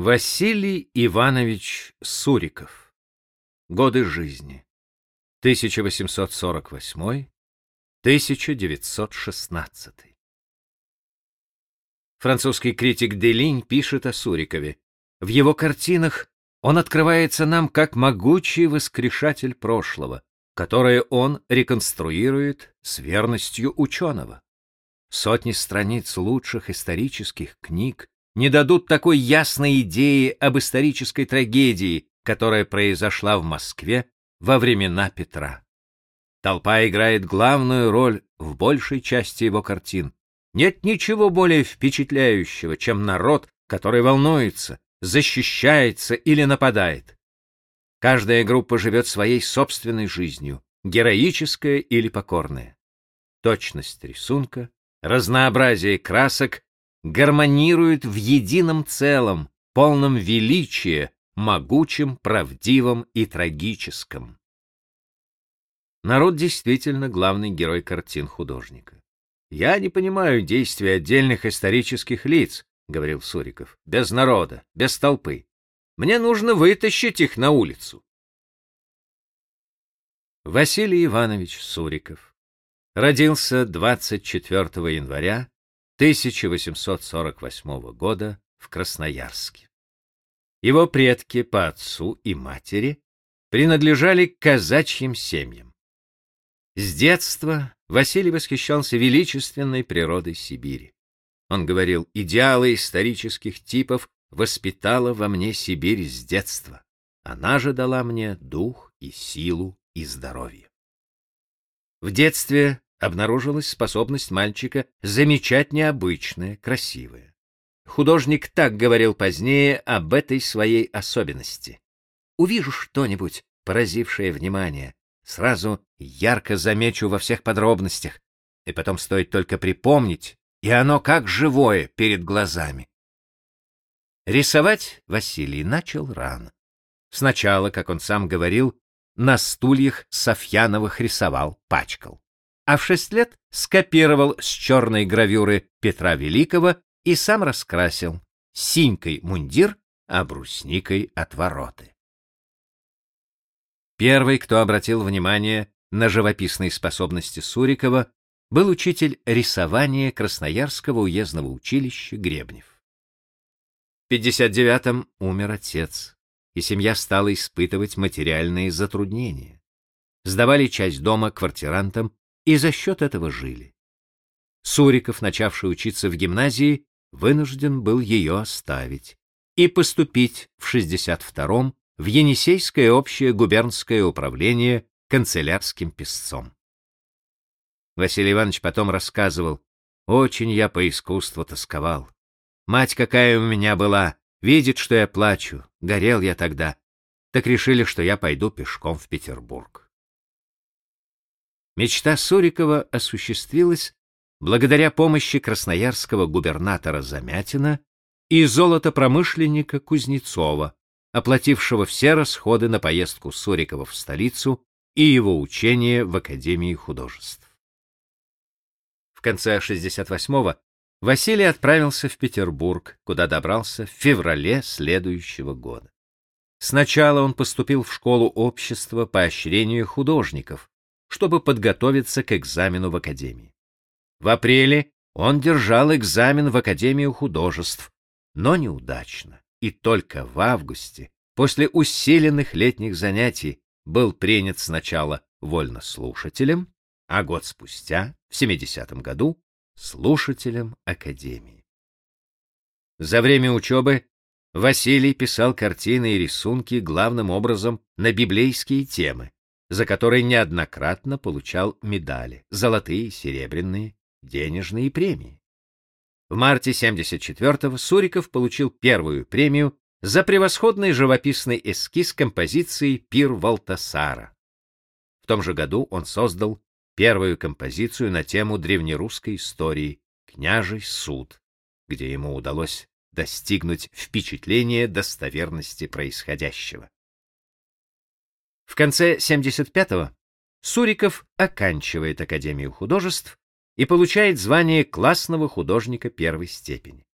Василий Иванович Суриков. Годы жизни. 1848-1916. Французский критик Делинь пишет о Сурикове. В его картинах он открывается нам как могучий воскрешатель прошлого, которое он реконструирует с верностью ученого. Сотни страниц лучших исторических книг не дадут такой ясной идеи об исторической трагедии, которая произошла в Москве во времена Петра. Толпа играет главную роль в большей части его картин. Нет ничего более впечатляющего, чем народ, который волнуется, защищается или нападает. Каждая группа живет своей собственной жизнью, героическая или покорная. Точность рисунка, разнообразие красок гармонируют в едином целом, полном величия, могучем, правдивом и трагическом. Народ действительно главный герой картин художника. Я не понимаю действия отдельных исторических лиц, говорил Суриков. Без народа, без толпы. Мне нужно вытащить их на улицу. Василий Иванович Суриков родился 24 января 1848 года в Красноярске. Его предки по отцу и матери принадлежали к казачьим семьям. С детства Василий восхищался величественной природой Сибири. Он говорил, идеалы исторических типов воспитала во мне Сибирь с детства. Она же дала мне дух и силу и здоровье. В детстве обнаружилась способность мальчика замечать необычное, красивое. Художник так говорил позднее об этой своей особенности. Увижу что-нибудь, поразившее внимание, сразу ярко замечу во всех подробностях, и потом стоит только припомнить, и оно как живое перед глазами. Рисовать Василий начал рано. Сначала, как он сам говорил, на стульях Софьяновых рисовал, пачкал а в шесть лет скопировал с черной гравюры Петра Великого и сам раскрасил синькой мундир, а брусникой отвороты. Первый, кто обратил внимание на живописные способности Сурикова, был учитель рисования Красноярского уездного училища Гребнев. В 59-м умер отец, и семья стала испытывать материальные затруднения. Сдавали часть дома квартирантам и за счет этого жили. Суриков, начавший учиться в гимназии, вынужден был ее оставить и поступить в 62-м в Енисейское общее губернское управление канцелярским писцом. Василий Иванович потом рассказывал, «Очень я по искусству тосковал. Мать какая у меня была, видит, что я плачу, горел я тогда. Так решили, что я пойду пешком в Петербург». Мечта Сурикова осуществилась благодаря помощи красноярского губернатора Замятина и золотопромышленника Кузнецова, оплатившего все расходы на поездку Сурикова в столицу и его учение в Академии художеств. В конце 68-го Василий отправился в Петербург, куда добрался в феврале следующего года. Сначала он поступил в школу общества поощрения художников, чтобы подготовиться к экзамену в академии. В апреле он держал экзамен в Академию художеств, но неудачно, и только в августе, после усиленных летних занятий, был принят сначала вольнослушателем, а год спустя, в 70-м году, слушателем Академии. За время учебы Василий писал картины и рисунки главным образом на библейские темы, за который неоднократно получал медали, золотые, серебряные, денежные премии. В марте 74-го Суриков получил первую премию за превосходный живописный эскиз композиции «Пир Валтасара». В том же году он создал первую композицию на тему древнерусской истории «Княжий суд», где ему удалось достигнуть впечатления достоверности происходящего. В конце 75-го Суриков оканчивает Академию художеств и получает звание классного художника первой степени.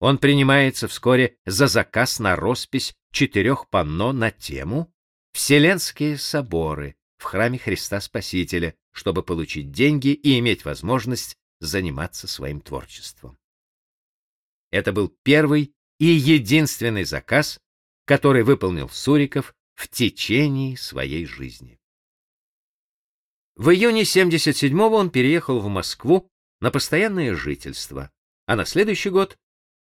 Он принимается вскоре за заказ на роспись четырех панно на тему «Вселенские соборы» в храме Христа Спасителя, чтобы получить деньги и иметь возможность заниматься своим творчеством. Это был первый и единственный заказ, который выполнил Суриков в течение своей жизни. В июне 77-го он переехал в Москву на постоянное жительство, а на следующий год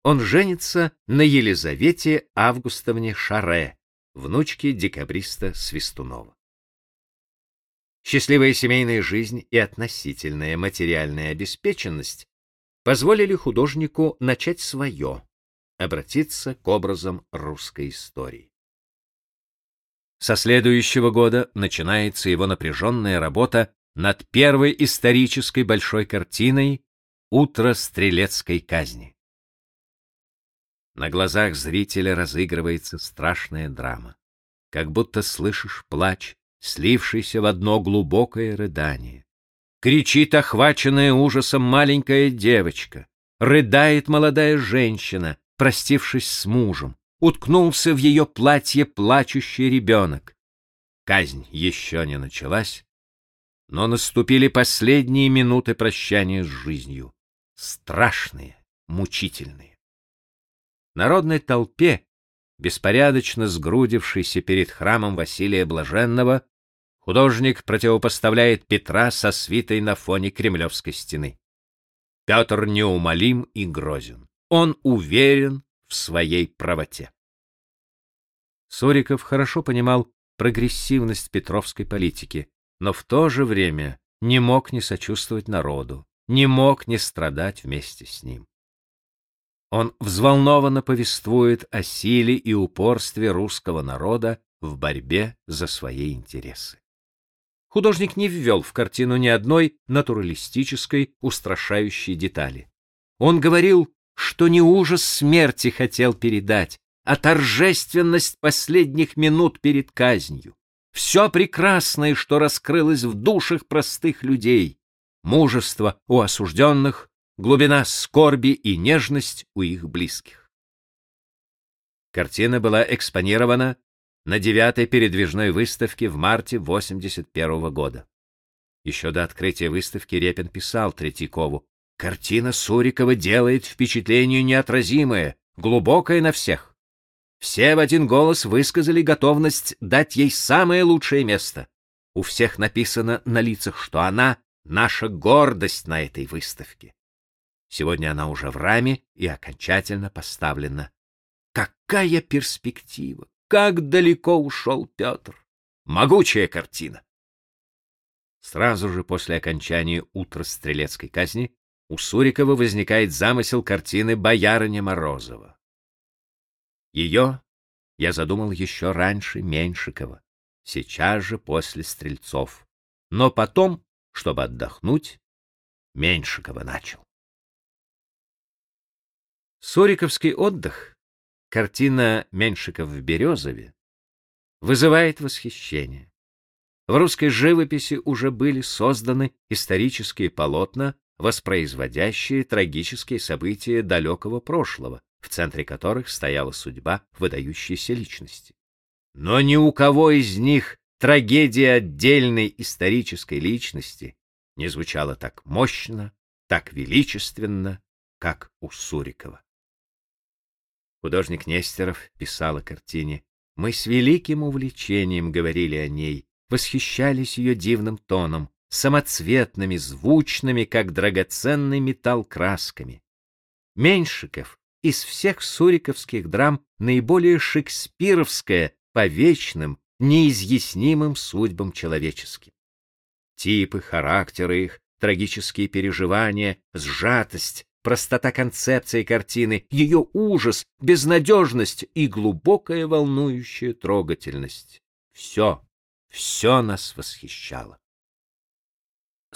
он женится на Елизавете Августовне Шаре, внучке декабриста Свистунова. Счастливая семейная жизнь и относительная материальная обеспеченность позволили художнику начать свое, обратиться к образам русской истории. Со следующего года начинается его напряженная работа над первой исторической большой картиной «Утро стрелецкой казни». На глазах зрителя разыгрывается страшная драма. Как будто слышишь плач, слившийся в одно глубокое рыдание. Кричит охваченная ужасом маленькая девочка. Рыдает молодая женщина, простившись с мужем. Уткнулся в ее платье плачущий ребенок. Казнь еще не началась, но наступили последние минуты прощания с жизнью. Страшные, мучительные народной толпе, беспорядочно сгрудившейся перед храмом Василия Блаженного, художник противопоставляет Петра со свитой на фоне Кремлевской стены. Петр неумолим и грозен. Он уверен в своей правоте. Сориков хорошо понимал прогрессивность петровской политики, но в то же время не мог не сочувствовать народу, не мог не страдать вместе с ним. Он взволнованно повествует о силе и упорстве русского народа в борьбе за свои интересы. Художник не ввел в картину ни одной натуралистической, устрашающей детали. Он говорил, что не ужас смерти хотел передать, а торжественность последних минут перед казнью. Все прекрасное, что раскрылось в душах простых людей, мужество у осужденных, глубина скорби и нежность у их близких. Картина была экспонирована на девятой передвижной выставке в марте 81 -го года. Еще до открытия выставки Репин писал Третьякову, «Картина Сурикова делает впечатление неотразимое, глубокое на всех. Все в один голос высказали готовность дать ей самое лучшее место. У всех написано на лицах, что она — наша гордость на этой выставке. Сегодня она уже в раме и окончательно поставлена. Какая перспектива! Как далеко ушел Петр! Могучая картина! Сразу же после окончания утра стрелецкой казни у Сурикова возникает замысел картины «Боярыня Морозова». Ее я задумал еще раньше Меньшикова, сейчас же после Стрельцов. Но потом, чтобы отдохнуть, Меньшикова начал. Сориковский отдых, картина Меньшиков в Березове, вызывает восхищение. В русской живописи уже были созданы исторические полотна, воспроизводящие трагические события далекого прошлого, в центре которых стояла судьба выдающейся личности. Но ни у кого из них трагедия отдельной исторической личности не звучала так мощно, так величественно, как у Сурикова. Художник Нестеров писал о картине. Мы с великим увлечением говорили о ней, восхищались ее дивным тоном, самоцветными, звучными, как драгоценный металл красками. Меньшиков из всех суриковских драм наиболее шекспировская по вечным, неизъяснимым судьбам человеческим. Типы, характеры их, трагические переживания, сжатость, простота концепции картины, ее ужас, безнадежность и глубокая волнующая трогательность. Все, все нас восхищало.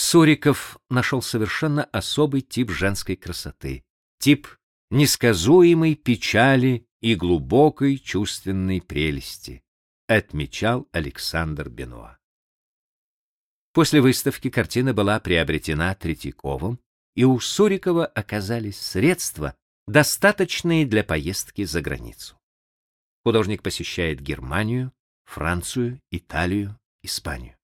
Суриков нашел совершенно особый тип женской красоты, тип несказуемой печали и глубокой чувственной прелести, отмечал Александр Бенуа. После выставки картина была приобретена Третьяковым и у Сурикова оказались средства достаточные для поездки за границу. Художник посещает Германию, Францию, Италию, Испанию.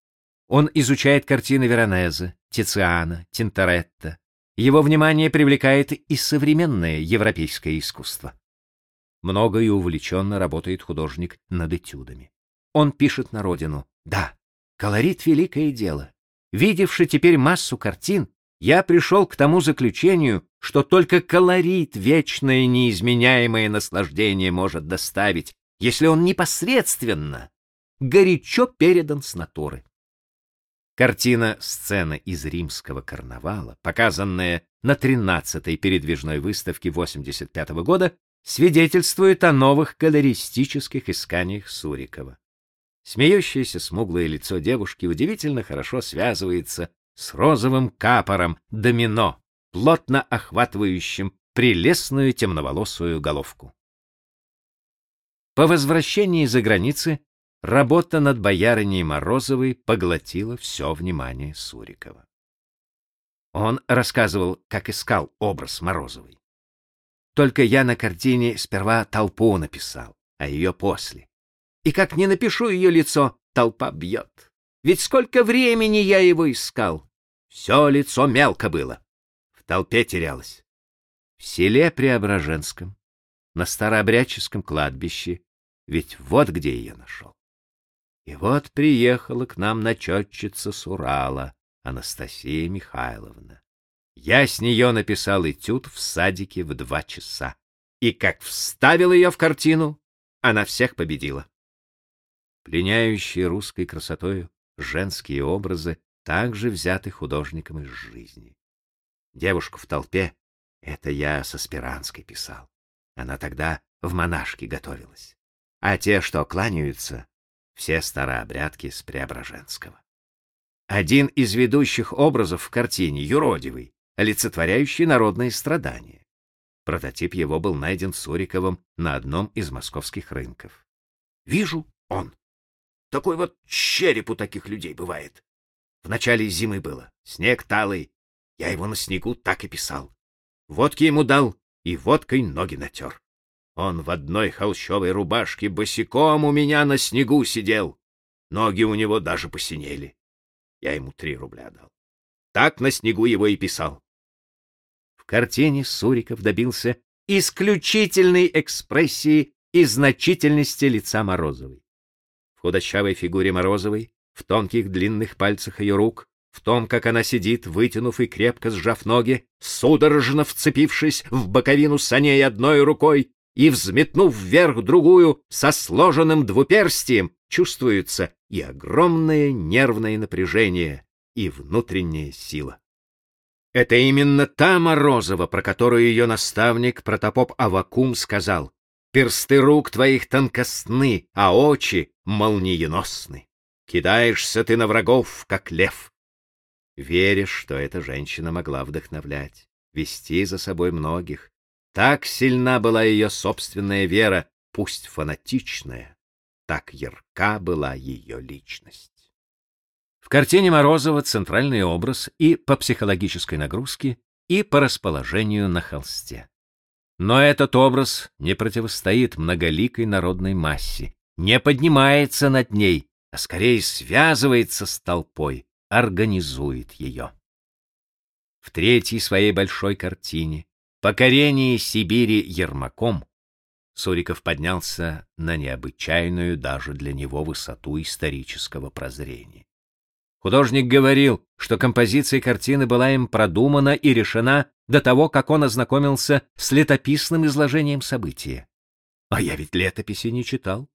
Он изучает картины Веронезе, Тициана, Тинторетто. Его внимание привлекает и современное европейское искусство. Много и увлеченно работает художник над этюдами. Он пишет на родину: "Да, колорит великое дело. Видевши теперь массу картин, я пришел к тому заключению, что только колорит вечное неизменяемое наслаждение может доставить, если он непосредственно, горячо передан с натуры. Картина «Сцена из римского карнавала», показанная на 13-й передвижной выставке 85 -го года, свидетельствует о новых колористических исканиях Сурикова. Смеющееся смуглое лицо девушки удивительно хорошо связывается с розовым капором домино, плотно охватывающим прелестную темноволосую головку. По возвращении за границы работа над боярыней Морозовой поглотила все внимание Сурикова. Он рассказывал, как искал образ Морозовой. Только я на картине сперва толпу написал, а ее после. И как не напишу ее лицо, толпа бьет. Ведь сколько времени я его искал. Все лицо мелко было. В толпе терялось. В селе Преображенском, на старообрядческом кладбище, ведь вот где я нашел. И вот приехала к нам начетчица с Урала, Анастасия Михайловна. Я с нее написал этюд в садике в два часа. И как вставил ее в картину, она всех победила. Пленяющие русской красотою женские образы также взяты художником из жизни. Девушку в толпе — это я со Спиранской писал. Она тогда в монашке готовилась. А те, что кланяются, все старообрядки с Преображенского. Один из ведущих образов в картине — юродивый, олицетворяющий народные страдания. Прототип его был найден Суриковым на одном из московских рынков. Вижу он. Такой вот череп у таких людей бывает. В начале зимы было. Снег талый. Я его на снегу так и писал. Водки ему дал и водкой ноги натер. Он в одной холщовой рубашке босиком у меня на снегу сидел. Ноги у него даже посинели. Я ему три рубля дал. Так на снегу его и писал. В картине Суриков добился исключительной экспрессии и значительности лица Морозовой худощавой фигуре Морозовой, в тонких длинных пальцах ее рук, в том, как она сидит, вытянув и крепко сжав ноги, судорожно вцепившись в боковину саней одной рукой и взметнув вверх другую со сложенным двуперстием, чувствуется и огромное нервное напряжение, и внутренняя сила. Это именно та Морозова, про которую ее наставник протопоп Авакум сказал: Персты рук твоих тонкостны, а очи молниеносны. Кидаешься ты на врагов, как лев. Веришь, что эта женщина могла вдохновлять, вести за собой многих. Так сильна была ее собственная вера, пусть фанатичная, так ярка была ее личность. В картине Морозова центральный образ и по психологической нагрузке, и по расположению на холсте. Но этот образ не противостоит многоликой народной массе, не поднимается над ней, а скорее связывается с толпой, организует ее. В третьей своей большой картине «Покорение Сибири Ермаком» Суриков поднялся на необычайную даже для него высоту исторического прозрения. Художник говорил, что композиция картины была им продумана и решена до того, как он ознакомился с летописным изложением события. А я ведь летописи не читал.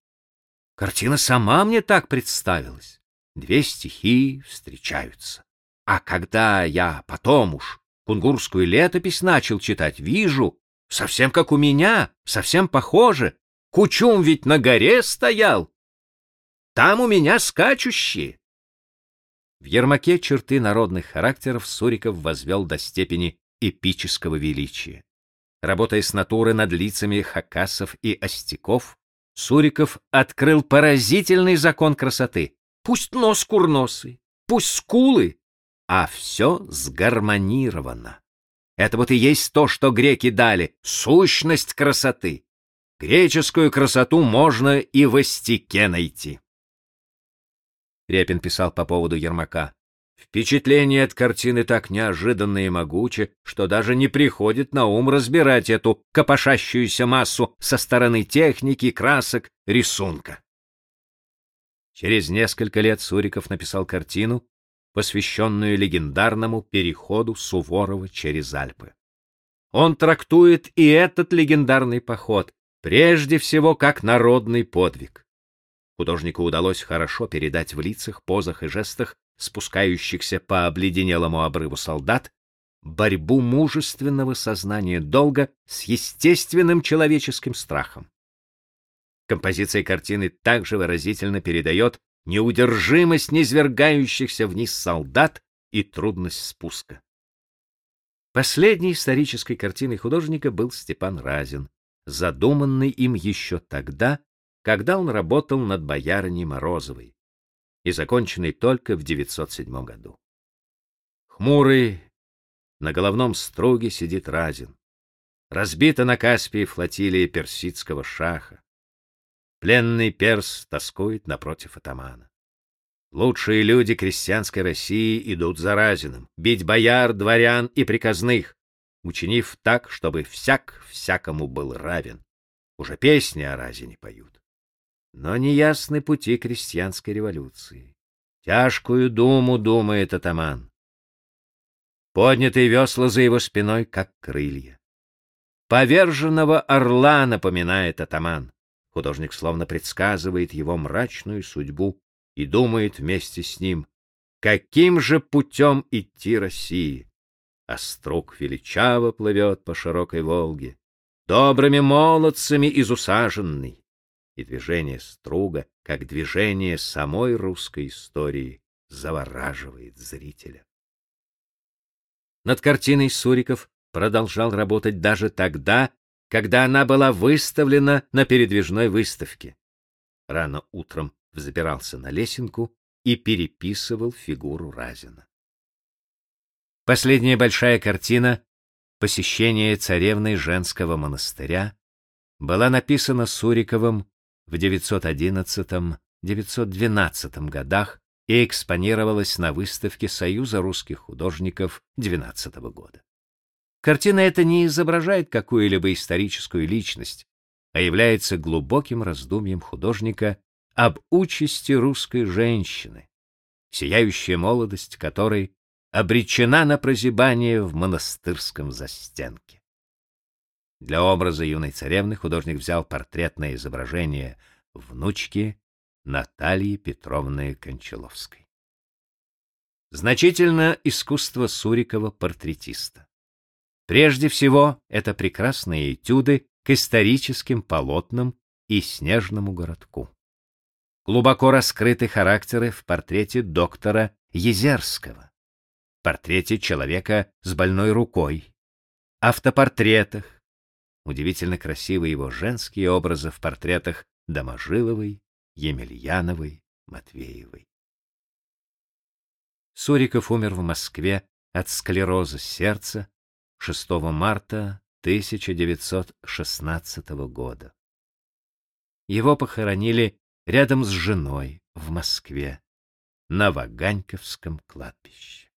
Картина сама мне так представилась. Две стихи встречаются. А когда я потом уж кунгурскую летопись начал читать, вижу, совсем как у меня, совсем похоже. Кучум ведь на горе стоял. Там у меня скачущие. В Ермаке черты народных характеров Суриков возвел до степени эпического величия. Работая с натуры над лицами хакасов и остяков, Суриков открыл поразительный закон красоты. Пусть нос курносый, пусть скулы, а все сгармонировано. Это вот и есть то, что греки дали, сущность красоты. Греческую красоту можно и в остике найти. Репин писал по поводу Ермака. Впечатление от картины так неожиданно и могуче, что даже не приходит на ум разбирать эту копошащуюся массу со стороны техники, красок, рисунка. Через несколько лет Суриков написал картину, посвященную легендарному переходу Суворова через Альпы. Он трактует и этот легендарный поход, прежде всего как народный подвиг. Художнику удалось хорошо передать в лицах, позах и жестах спускающихся по обледенелому обрыву солдат, борьбу мужественного сознания долга с естественным человеческим страхом. Композиция картины также выразительно передает неудержимость низвергающихся вниз солдат и трудность спуска. Последней исторической картиной художника был Степан Разин, задуманный им еще тогда, когда он работал над боярыней Морозовой, и законченный только в 907 году. Хмурый на головном струге сидит Разин. Разбита на Каспии флотилия персидского шаха. Пленный перс тоскует напротив атамана. Лучшие люди крестьянской России идут за Разиным, бить бояр, дворян и приказных, учинив так, чтобы всяк всякому был равен. Уже песни о Разине поют но неясны пути крестьянской революции. Тяжкую думу думает атаман. Поднятые весла за его спиной, как крылья. Поверженного орла напоминает атаман. Художник словно предсказывает его мрачную судьбу и думает вместе с ним, каким же путем идти России. Острог величаво плывет по широкой Волге, добрыми молодцами изусаженный и движение струга, как движение самой русской истории, завораживает зрителя. Над картиной Суриков продолжал работать даже тогда, когда она была выставлена на передвижной выставке. Рано утром взбирался на лесенку и переписывал фигуру Разина. Последняя большая картина «Посещение царевны женского монастыря» была написана Суриковым в 911-912 годах и экспонировалась на выставке Союза русских художников 12 года. Картина эта не изображает какую-либо историческую личность, а является глубоким раздумьем художника об участи русской женщины, сияющая молодость которой обречена на прозябание в монастырском застенке. Для образа юной царевны художник взял портретное изображение внучки Натальи Петровны Кончаловской. Значительно искусство Сурикова портретиста. Прежде всего, это прекрасные этюды к историческим полотнам и снежному городку. Глубоко раскрыты характеры в портрете доктора Езерского, портрете человека с больной рукой, автопортретах, Удивительно красивы его женские образы в портретах Доможиловой, Емельяновой, Матвеевой. Суриков умер в Москве от склероза сердца 6 марта 1916 года. Его похоронили рядом с женой в Москве на Ваганьковском кладбище.